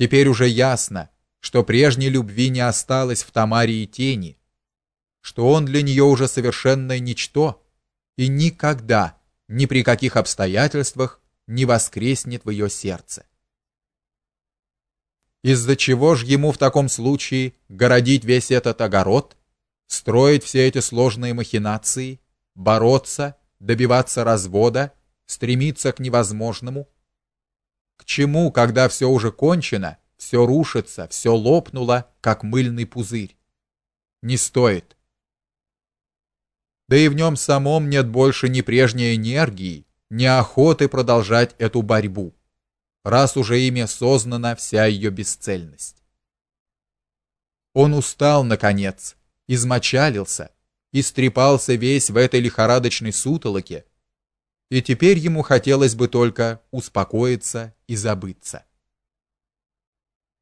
Теперь уже ясно, что прежней любви не осталось в Тамаре и тени, что он для нее уже совершенное ничто и никогда, ни при каких обстоятельствах не воскреснет в ее сердце. Из-за чего ж ему в таком случае городить весь этот огород, строить все эти сложные махинации, бороться, добиваться развода, стремиться к невозможному? К чему, когда все уже кончено, все рушится, все лопнуло, как мыльный пузырь? Не стоит. Да и в нем самом нет больше ни прежней энергии, ни охоты продолжать эту борьбу раз уже ими сознана вся ее бесцельность. Он устал наконец, измочалился, истрепался весь в этой лихорадочной сутолоке, и теперь ему хотелось бы только успокоиться и забыться.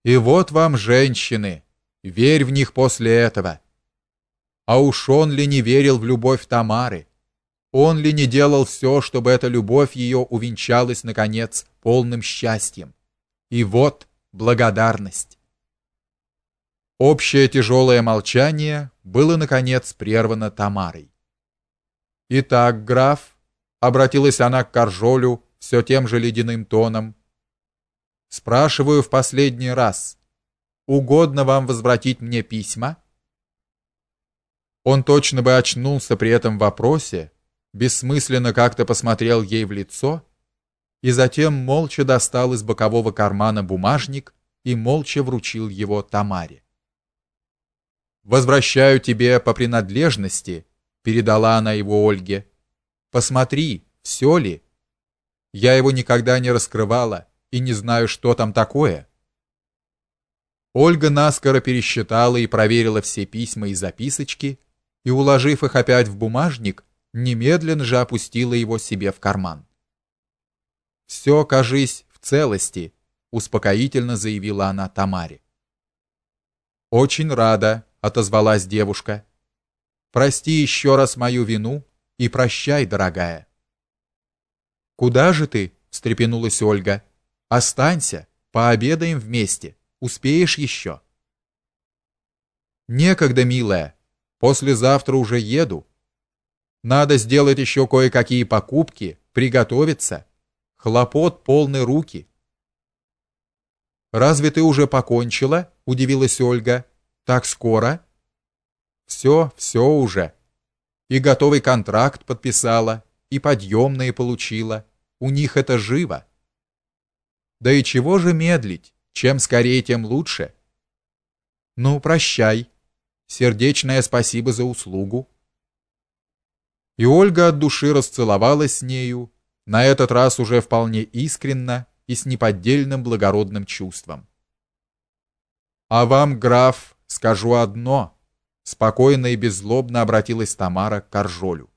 И вот вам женщины, верь в них после этого. А уж он ли не верил в любовь Тамары? Он ли не делал все, чтобы эта любовь ее увенчалась наконец полным счастьем? И вот благодарность. Общее тяжелое молчание было наконец прервано Тамарой. Итак, граф, обратилась она к Каржолю все тем же ледяным тоном. Спрашиваю в последний раз. Угодно вам возвратить мне письма? Он точно бы очнулся при этом вопросе, бессмысленно как-то посмотрел ей в лицо и затем молча достал из бокового кармана бумажник и молча вручил его Тамаре. Возвращаю тебе по принадлежности, передала она его Ольге. Посмотри, все ли? Я его никогда не раскрывала и не знаю, что там такое. Ольга наскоро пересчитала и проверила все письма и записочки и уложив их опять в бумажник, немедленно же опустила его себе в карман. Все, кажись, в целости, успокоительно заявила она Тамаре. Очень рада, отозвалась девушка. Прости еще раз мою вину и прощай, дорогая. Куда же ты? встрепенулась Ольга. Останься, пообедаем вместе. Успеешь еще?» Некогда, милая. Послезавтра уже еду. Надо сделать еще кое-какие покупки, приготовиться. Хлопот полны руки. Разве ты уже покончила? удивилась Ольга. Так скоро? Все, все уже. И готовый контракт подписала, и подъемные получила. У них это живо. Да и чего же медлить? Чем скорее, тем лучше. Ну, прощай. Сердечное спасибо за услугу. И Ольга от души расцеловалась с нею, на этот раз уже вполне искренно и с неподдельным благородным чувством. А вам, граф, скажу одно, спокойно и беззлобно обратилась Тамара к Каржолю.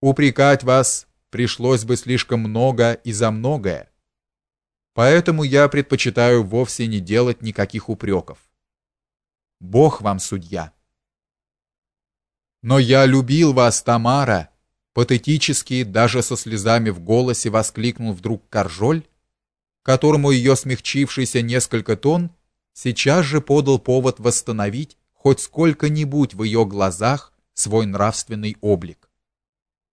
Упрекать вас пришлось бы слишком много и за многое. Поэтому я предпочитаю вовсе не делать никаких упреков. Бог вам судья. Но я любил вас, Тамара, патетически, даже со слезами в голосе воскликнул вдруг Каржоль, которому ее смягчившийся несколько тон сейчас же подал повод восстановить хоть сколько-нибудь в ее глазах свой нравственный облик.